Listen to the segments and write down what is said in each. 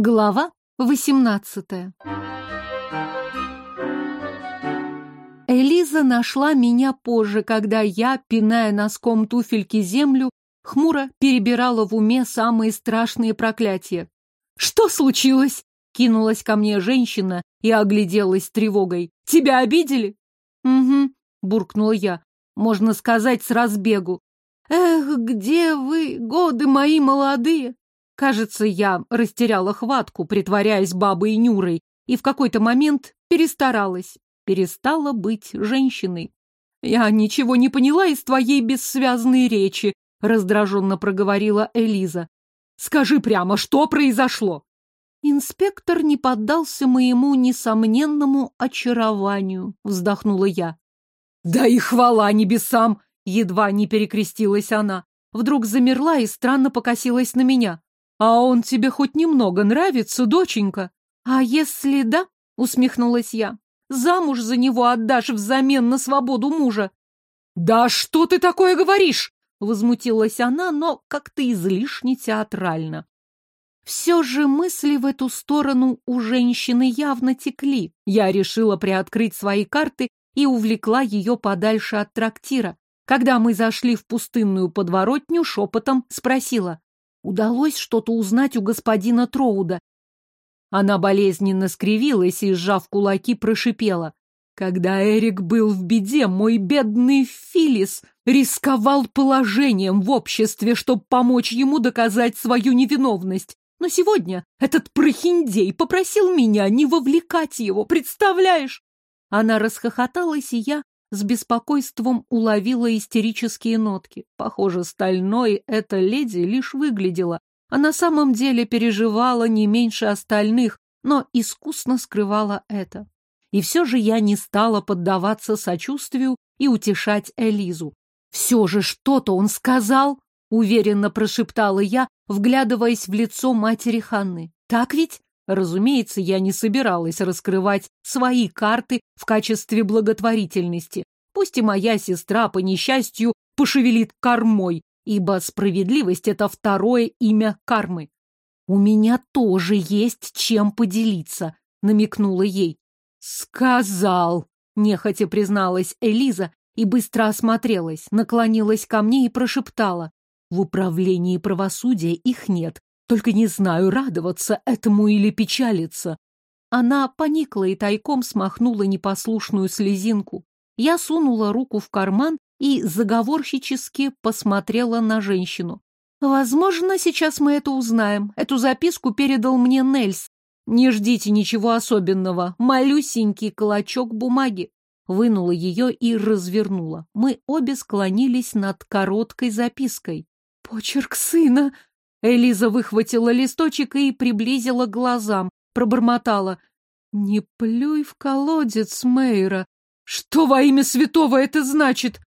Глава восемнадцатая Элиза нашла меня позже, когда я, пиная носком туфельки землю, хмуро перебирала в уме самые страшные проклятия. «Что случилось?» — кинулась ко мне женщина и огляделась тревогой. «Тебя обидели?» «Угу», — буркнула я. «Можно сказать, с разбегу. Эх, где вы, годы мои молодые?» Кажется, я растеряла хватку, притворяясь бабой Нюрой, и в какой-то момент перестаралась перестала быть женщиной. «Я ничего не поняла из твоей бессвязной речи», — раздраженно проговорила Элиза. «Скажи прямо, что произошло?» «Инспектор не поддался моему несомненному очарованию», — вздохнула я. «Да и хвала небесам!» — едва не перекрестилась она. Вдруг замерла и странно покосилась на меня. «А он тебе хоть немного нравится, доченька?» «А если да?» — усмехнулась я. Замуж за него отдашь взамен на свободу мужа. Да что ты такое говоришь? Возмутилась она, но как-то излишне театрально. Все же мысли в эту сторону у женщины явно текли. Я решила приоткрыть свои карты и увлекла ее подальше от трактира. Когда мы зашли в пустынную подворотню, шепотом спросила. Удалось что-то узнать у господина Троуда она болезненно скривилась и, сжав кулаки, прошипела. Когда Эрик был в беде, мой бедный Филис рисковал положением в обществе, чтобы помочь ему доказать свою невиновность. Но сегодня этот прохиндей попросил меня не вовлекать его, представляешь? Она расхохоталась, и я с беспокойством уловила истерические нотки. Похоже, стальной эта леди лишь выглядела, а на самом деле переживала не меньше остальных, но искусно скрывала это. И все же я не стала поддаваться сочувствию и утешать Элизу. «Все же что-то он сказал!» — уверенно прошептала я, вглядываясь в лицо матери Ханны. «Так ведь?» Разумеется, я не собиралась раскрывать свои карты в качестве благотворительности. Пусть и моя сестра, по несчастью, пошевелит кормой, ибо справедливость — это второе имя кармы. «У меня тоже есть чем поделиться», — намекнула ей. «Сказал», — нехотя призналась Элиза и быстро осмотрелась, наклонилась ко мне и прошептала. «В управлении правосудия их нет, только не знаю, радоваться этому или печалиться». Она поникла и тайком смахнула непослушную слезинку. Я сунула руку в карман и заговорщически посмотрела на женщину. «Возможно, сейчас мы это узнаем. Эту записку передал мне Нельс. Не ждите ничего особенного. Малюсенький клочок бумаги». Вынула ее и развернула. Мы обе склонились над короткой запиской. «Почерк сына!» Элиза выхватила листочек и приблизила к глазам. Пробормотала. «Не плюй в колодец, Мейра. Что во имя святого это значит?»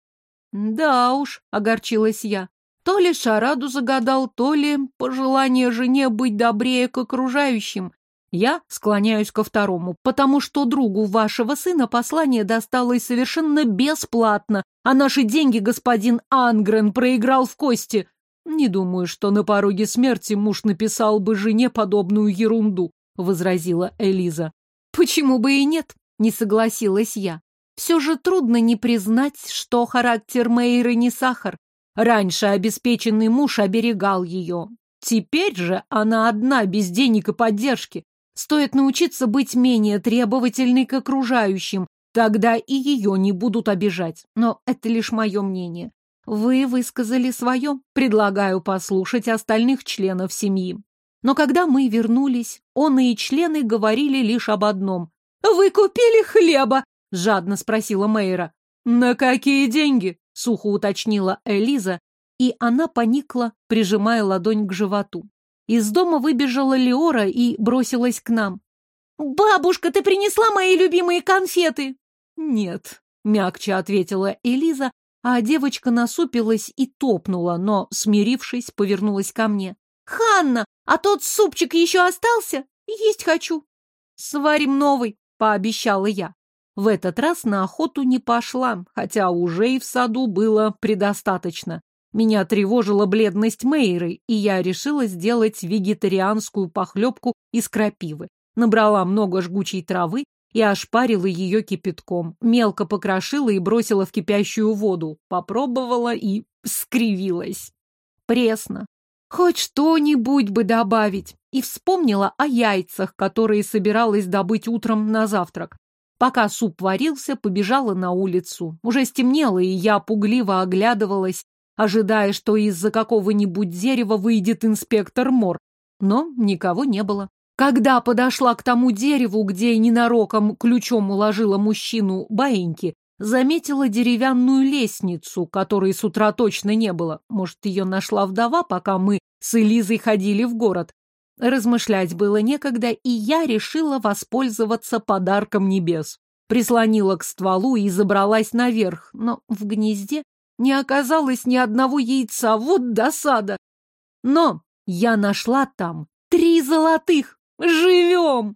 Да уж, огорчилась я. То ли шараду загадал, то ли пожелание жене быть добрее к окружающим. Я склоняюсь ко второму, потому что другу вашего сына послание досталось совершенно бесплатно, а наши деньги господин Ангрен проиграл в кости. Не думаю, что на пороге смерти муж написал бы жене подобную ерунду, возразила Элиза. Почему бы и нет? Не согласилась я. Все же трудно не признать, что характер Мейры не сахар. Раньше обеспеченный муж оберегал ее. Теперь же она одна, без денег и поддержки. Стоит научиться быть менее требовательной к окружающим, тогда и ее не будут обижать. Но это лишь мое мнение. Вы высказали свое, предлагаю послушать остальных членов семьи. Но когда мы вернулись, он и члены говорили лишь об одном. «Вы купили хлеба! — жадно спросила Мейра. «На какие деньги?» — сухо уточнила Элиза, и она поникла, прижимая ладонь к животу. Из дома выбежала Леора и бросилась к нам. «Бабушка, ты принесла мои любимые конфеты?» «Нет», — мягче ответила Элиза, а девочка насупилась и топнула, но, смирившись, повернулась ко мне. «Ханна, а тот супчик еще остался? Есть хочу». «Сварим новый», — пообещала я. В этот раз на охоту не пошла, хотя уже и в саду было предостаточно. Меня тревожила бледность Мейры, и я решила сделать вегетарианскую похлебку из крапивы. Набрала много жгучей травы и ошпарила ее кипятком. Мелко покрошила и бросила в кипящую воду. Попробовала и скривилась. Пресно. Хоть что-нибудь бы добавить. И вспомнила о яйцах, которые собиралась добыть утром на завтрак. Пока суп варился, побежала на улицу. Уже стемнело, и я пугливо оглядывалась, ожидая, что из-за какого-нибудь дерева выйдет инспектор Мор. Но никого не было. Когда подошла к тому дереву, где ненароком ключом уложила мужчину баиньки, заметила деревянную лестницу, которой с утра точно не было. Может, ее нашла вдова, пока мы с Элизой ходили в город. Размышлять было некогда, и я решила воспользоваться подарком небес. Прислонила к стволу и забралась наверх, но в гнезде не оказалось ни одного яйца. Вот досада! Но я нашла там три золотых. Живем!